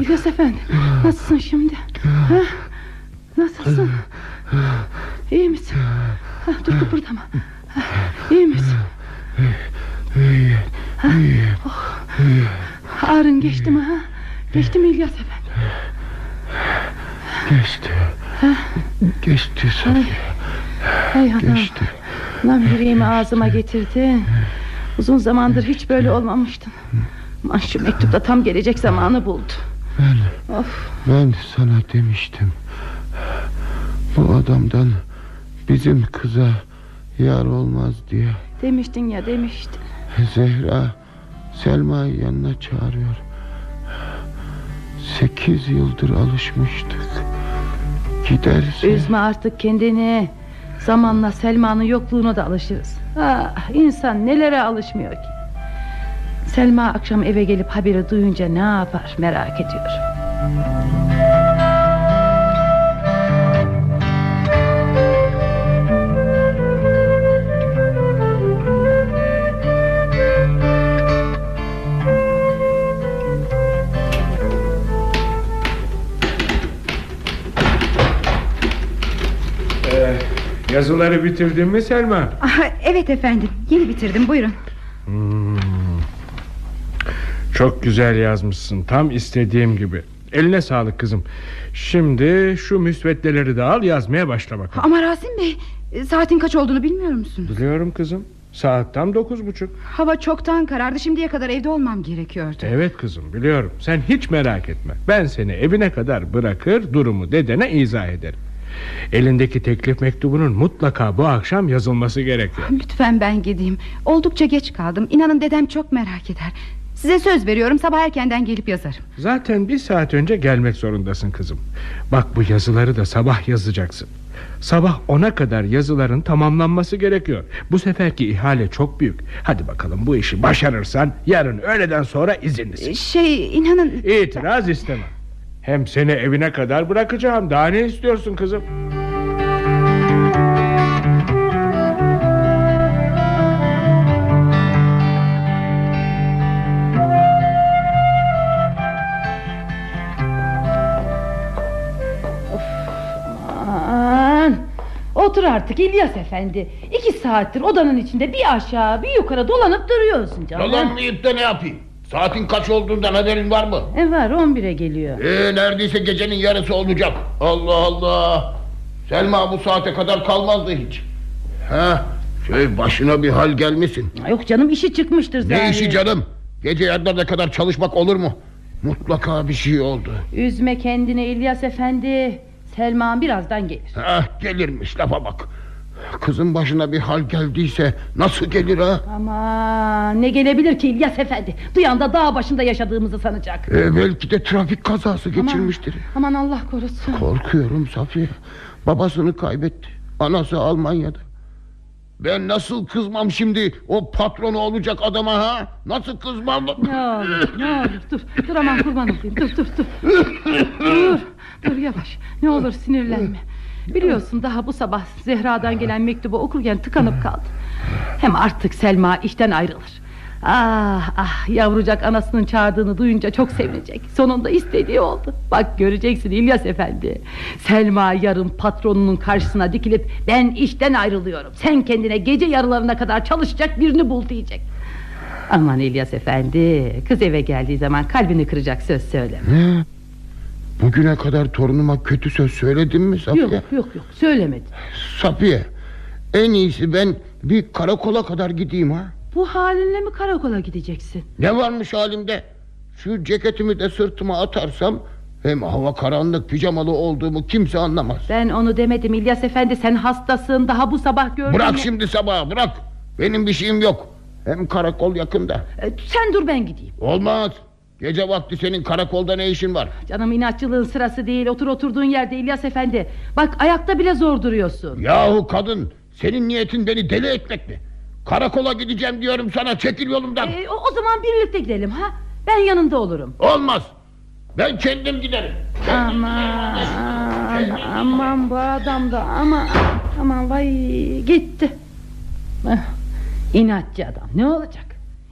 İlyas Efendi. Nasılsın şimdi? Ha? Nasılsın? İyi misin? Ha, Dur kıpırdama. Ha, İyi misin? Ha? Oh. Ağrın geçti mi ha? Geçti mi İlyas Efendi? geçti. Geçti Safiye, Hay anam. geçti. Lan yüreğimi ağzıma getirdin. Uzun zamandır hiç böyle olmamıştın. Aman şu mektupta tam gelecek zamanı buldu. Of. Ben sana demiştim. Bu adamdan bizim kıza yar olmaz diye. Demiştin ya demiştin. Zehra Selma'yı yanına çağırıyor. Sekiz yıldır alışmıştık. Giderse... Üzme artık kendini. Zamanla Selma'nın yokluğuna da alışırız. Ah, insan nelere alışmıyor ki. Selma akşam eve gelip haberi duyunca ne yapar merak ediyorum. Yazıları bitirdin mi Selma? Ah, Evet efendim. Yeni bitirdim buyurun. Çok güzel yazmışsın tam istediğim gibi. Eline sağlık kızım. Şimdi şu müsveddeleri de al yazmaya başla bakalım. Ama Rasim Bey Saatin kaç olduğunu bilmiyor musun? Biliyorum kızım. Saat tam dokuz buçuk. Hava çoktan karardı şimdiye kadar evde olmam gerekiyordu. Evet kızım biliyorum. Sen hiç merak etme. Ben seni evine kadar bırakır Durumu dedene izah ederim Elindeki teklif mektubunun mutlaka bu akşam yazılması gerekiyor Lütfen ben gideyim. Oldukça geç kaldım. İnanın dedem çok merak eder. Size söz veriyorum sabah erkenden gelip yazarım. Zaten bir saat önce gelmek zorundasın kızım. Bak bu yazıları da sabah yazacaksın. Sabah ona kadar yazıların tamamlanması gerekiyor. Bu seferki ihale çok büyük. Hadi bakalım bu işi başarırsan Yarın öğleden sonra izinlisin. Şey inanın İtiraz istemem Hem seni evine kadar bırakacağım Daha ne istiyorsun kızım. Otur artık İlyas efendi İki saattir odanın içinde bir aşağı bir yukarı dolanıp duruyorsun canım Dolanmayıp da ne yapayım? Saatin kaç olduğundan haberin var mı? E var 11'e geliyor Ee, neredeyse gecenin yarısı olacak. Allah Allah. Selma bu saate kadar kalmazdı hiç. Ha, şey başına bir hal gelmesin. Yok canım işi çıkmıştır zaten Ne işi canım? Gece yarılarına kadar çalışmak olur mu? Mutlaka bir şey oldu. Üzme kendini İlyas efendi Selma birazdan gelir Ha, gelirmiş lafa bak. Kızın başına bir hal geldiyse nasıl gelir ha? Ama ne gelebilir ki İlyas efendi Duyan da dağ başında yaşadığımızı sanacak Ee, belki de trafik kazası Aman, geçirmiştir. Aman Allah korusun Korkuyorum Safiye. Babasını kaybetti. Anası Almanya'da. Ben nasıl kızmam şimdi o patronu olacak adama ha? Nasıl kızmam? Ne olur ne olur dur Dur aman kurban olayım dur dur dur Dur dur yavaş Ne olur sinirlenme Biliyorsun daha bu sabah Zehra'dan gelen mektubu okurken tıkanıp kaldı Hem artık Selma işten ayrılır. Ah ah yavrucak anasının çağırdığını duyunca çok sevinecek. Sonunda istediği oldu. Bak göreceksin İlyas efendi. Selma yarın patronunun karşısına dikilip Ben işten ayrılıyorum. Sen kendine gece yarılarına kadar çalışacak birini bul diyecek. Aman İlyas efendi Kız eve geldiği zaman kalbini kıracak söz söyleme? Bugüne kadar torunuma kötü söz söyledin mi Safiye? Yok yok yok söylemedi Safiye en iyisi ben bir karakola kadar gideyim ha. Bu halinle mi karakola gideceksin Ne varmış halimde? Şu ceketimi de sırtıma atarsam hem hava karanlık pijamalı olduğumu kimse anlamaz. Ben onu demedim İlyas efendi sen hastasın Daha bu sabah gördüm Bırak şimdi sabah bırak. Benim bir şeyim yok. Hem karakol yakında. E, Sen dur ben gideyim Olmaz. Gece vakti senin karakolda ne işin var? Canım inatçılığın sırası değil Otur oturduğun yerde İlyas efendi Bak ayakta bile zor duruyorsun Yahu kadın senin niyetin beni deli etmek mi? Karakola gideceğim diyorum sana çekil yolumdan. E, o, o zaman birlikte gidelim ha Ben yanında olurum Olmaz. Ben kendim giderim. Aman aman bu adam da ama aman vay gitti. Eh, İnatçı adam ne olacak?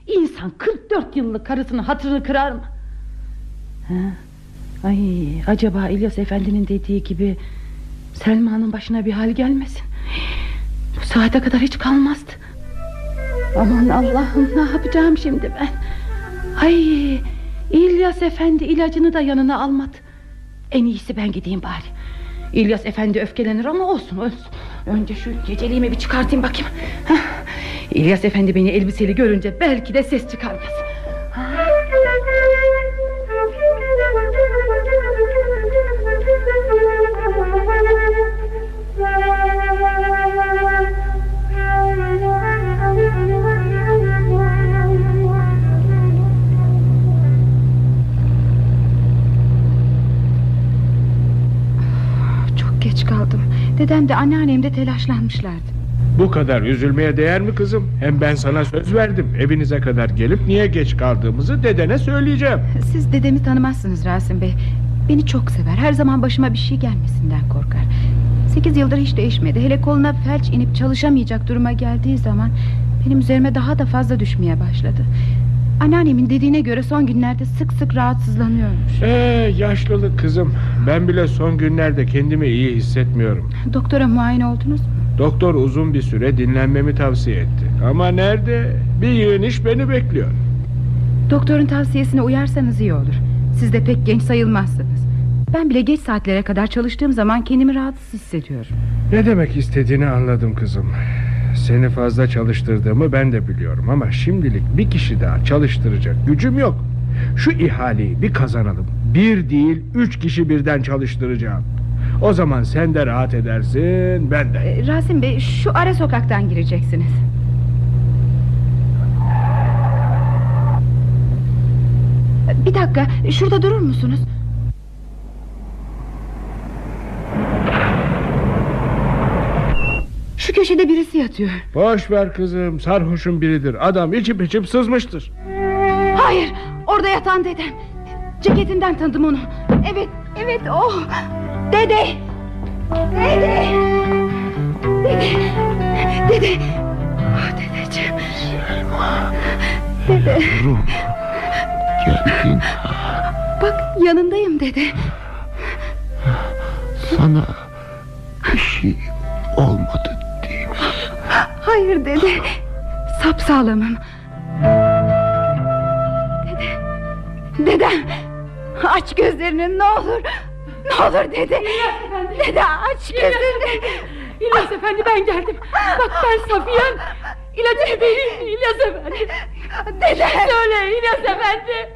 İnsan 44 yıllık karısının hatırını kırar mı? Ha? Ay acaba İlyas Efendi'nin dediği gibi Selma'nın başına bir hal gelmesin. Bu saate kadar hiç kalmazdı. Aman Allah'ım ne yapacağım şimdi ben? Ay İlyas Efendi ilacını da yanına almadı. En iyisi ben gideyim bari. İlyas Efendi öfkelenir ama olsun olsun. Önce şu geceliğimi bir çıkartayım bakayım. Hah. İlyas Efendi beni elbiseli görünce belki de ses çıkarmaz. Çok geç kaldım Dedem de anneannem de telaşlanmışlardı Bu kadar üzülmeye değer mi kızım? Hem ben sana söz verdim. Evinize kadar gelip niye geç kaldığımızı dedene söyleyeceğim. Siz dedemi tanımazsınız Rasim Bey Beni çok sever her zaman başıma bir şey gelmesinden korkar Sekiz yıldır hiç değişmedi Hele koluna felç inip çalışamayacak duruma geldiği zaman Benim üzerime daha da fazla düşmeye başladı Anneannemin dediğine göre son günlerde sık sık rahatsızlanıyormuş Ee, yaşlılık kızım. Ben bile son günlerde kendimi iyi hissetmiyorum. Doktora muayene oldunuz mu? Doktor uzun bir süre dinlenmemi tavsiye etti. Ama nerede? Bir yığın iş beni bekliyor. Doktorun tavsiyesine uyarsanız iyi olur Siz de pek genç sayılmazsınız Ben bile geç saatlere kadar çalıştığım zaman kendimi rahatsız hissediyorum Ne demek istediğini anladım kızım. Seni fazla çalıştırdığımı ben de biliyorum ama şimdilik bir kişi daha çalıştıracak gücüm yok. Şu ihaleyi bir kazanalım. Bir değil üç kişi birden çalıştıracağım. O zaman sen de rahat edersin ben de. Ee, Rasim Bey şu ara sokaktan gireceksiniz Bir dakika şurada durur musunuz? Şu köşede birisi yatıyor. Boş ver kızım sarhoşun biridir Adam içip içip sızmıştır Hayır orada yatan dedem. Ceketinden tanıdım onu. Evet evet o. Dede. Dede. Dede. Dede. Ah dedeciğim. Dede. Yavrum. Geldin. Bak yanındayım dede. Sana bir şey olmadı değil mi? Hayır dede. Sapsağlamım. Dede. Dedem. Aç gözlerini ne olur. Ne olur dede. Dede aç gözlerini. İlyas efendi ben geldim. Bak ben Safiye'm. İlacını vereyim mi İlyas efendi? Dede. Söyle İlyas efendi.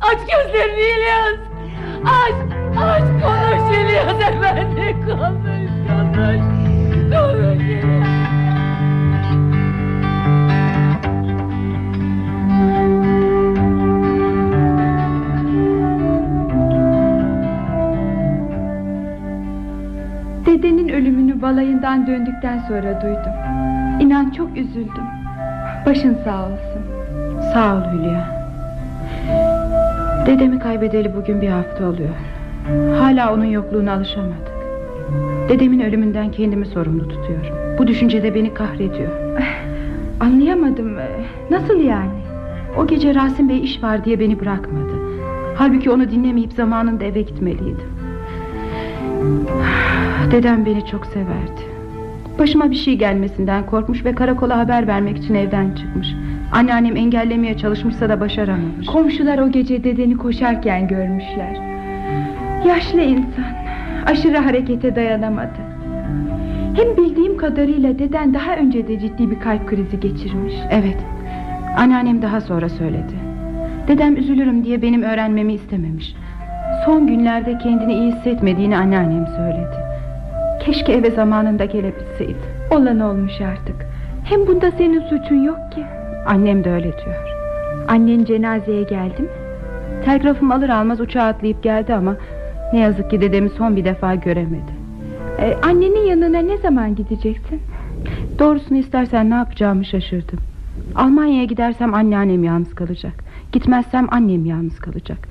Aç gözlerini İlyas. Aç, aç konuş İlyas efendi. Konuş, konuş. Konuş İlyas. Balayından döndükten sonra duydum. İnan çok üzüldüm. Başın sağ olsun. Sağ ol Hülya. Dedemi kaybedeli bugün bir hafta oluyor. Hala onun yokluğuna alışamadık. Dedemin ölümünden kendimi sorumlu tutuyorum. Bu düşünce de beni kahrediyor. Anlayamadım. Nasıl yani? O gece Rasim Bey iş var diye beni bırakmadı. Halbuki onu dinlemeyip zamanında eve gitmeliydim. Dedem beni çok severdi. Başıma bir şey gelmesinden korkmuş ve karakola haber vermek için evden çıkmış. Anneannem engellemeye çalışmışsa da başaramamış. Komşular o gece dedeni koşarken görmüşler. Yaşlı insan. Aşırı harekete dayanamadı. Hem bildiğim kadarıyla deden daha önce de ciddi bir kalp krizi geçirmiş. Evet. Anneannem daha sonra söyledi. Dedem üzülürüm diye benim öğrenmemi istememiş. Son günlerde kendini iyi hissetmediğini anneannem söyledi. Keşke eve zamanında gelebilseydi. Olan olmuş artık. Hem bunda senin suçun yok ki. Annem de öyle diyor. Annen cenazeye geldi mi? Telgrafım alır almaz uçağa atlayıp geldi ama... ...ne yazık ki dedemi son bir defa göremedi. Ee, annenin yanına ne zaman gideceksin? Doğrusunu istersen ne yapacağımı şaşırdım. Almanya'ya gidersem anneannem yalnız kalacak. Gitmezsem annem yalnız kalacak.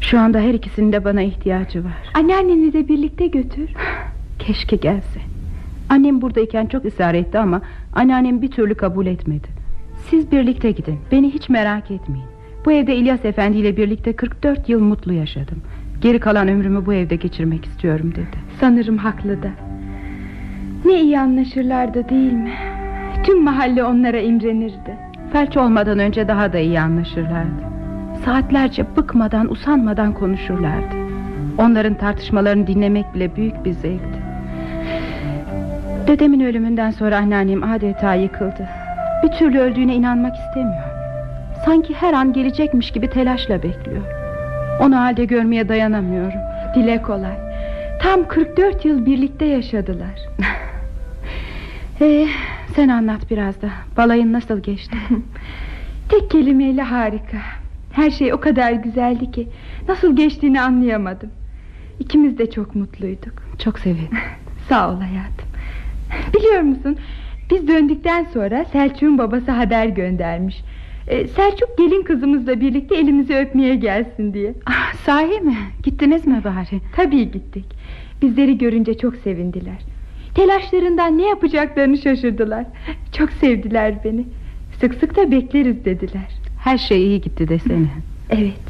Şu anda her ikisinin de bana ihtiyacı var. Anneanneni de birlikte götür. Keşke gelse. Annem buradayken çok ısrar etti ama anneannem bir türlü kabul etmedi. Siz birlikte gidin. Beni hiç merak etmeyin. Bu evde İlyas Efendi ile birlikte 44 yıl mutlu yaşadım. Geri kalan ömrümü bu evde geçirmek istiyorum dedi. Sanırım haklı da. Ne iyi anlaşırlardı değil mi? Tüm mahalle onlara imrenirdi. Felç olmadan önce daha da iyi anlaşırlardı. Saatlerce bıkmadan usanmadan konuşurlardı. Onların tartışmalarını dinlemek bile büyük bir zevkti. Dedemin ölümünden sonra anneannem adeta yıkıldı. Bir türlü öldüğüne inanmak istemiyor. Sanki her an gelecekmiş gibi telaşla bekliyor. Onu halde görmeye dayanamıyorum. Dile kolay. Tam 44 yıl birlikte yaşadılar. ee, sen anlat biraz da. Balayın nasıl geçti? Tek kelimeyle harika. Her şey o kadar güzeldi ki nasıl geçtiğini anlayamadım. İkimiz de çok mutluyduk. Çok sevindim. Sağ ol hayatım. Biliyor musun? Biz döndükten sonra Selçuk'un babası haber göndermiş. Ee, Selçuk gelin kızımızla birlikte elimizi öpmeye gelsin diye. Ah, sahi mi? Gittiniz mi bari? Tabii gittik. Bizleri görünce çok sevindiler. Telaşlarından ne yapacaklarını şaşırdılar. Çok sevdiler beni. Sık sık da bekleriz dediler. Her şey iyi gitti desene. Evet,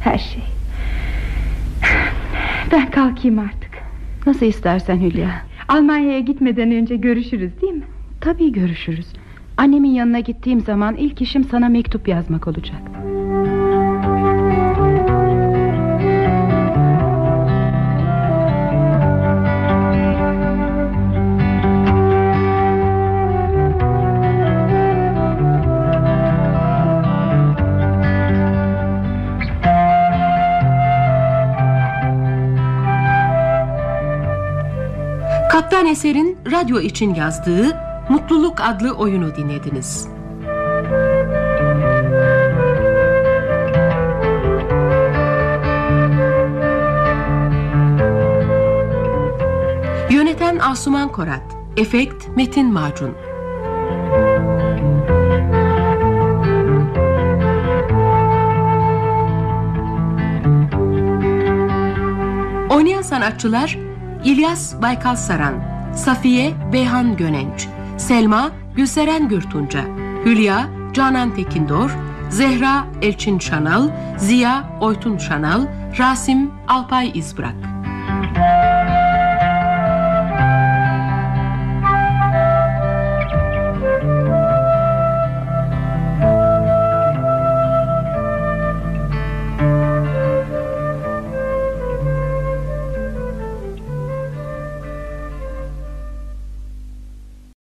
her şey. Ben kalkayım artık. Nasıl istersen Hülya. Almanya'ya gitmeden önce görüşürüz değil mi? Tabii görüşürüz. Annemin yanına gittiğim zaman ilk işim sana mektup yazmak olacak. Hakan Eser'in radyo için yazdığı Mutluluk adlı oyunu dinlediniz. Yöneten Asuman Korat, efekt Metin Macun. Oynayan sanatçılar İlyas Baykal Saran Safiye Beyhan Gönenç Selma Gülseren Gürtunca Hülya Canan Tekindor Zehra Elçin Şanal Ziya Oytun Şanal Rasim Alpay İzbırak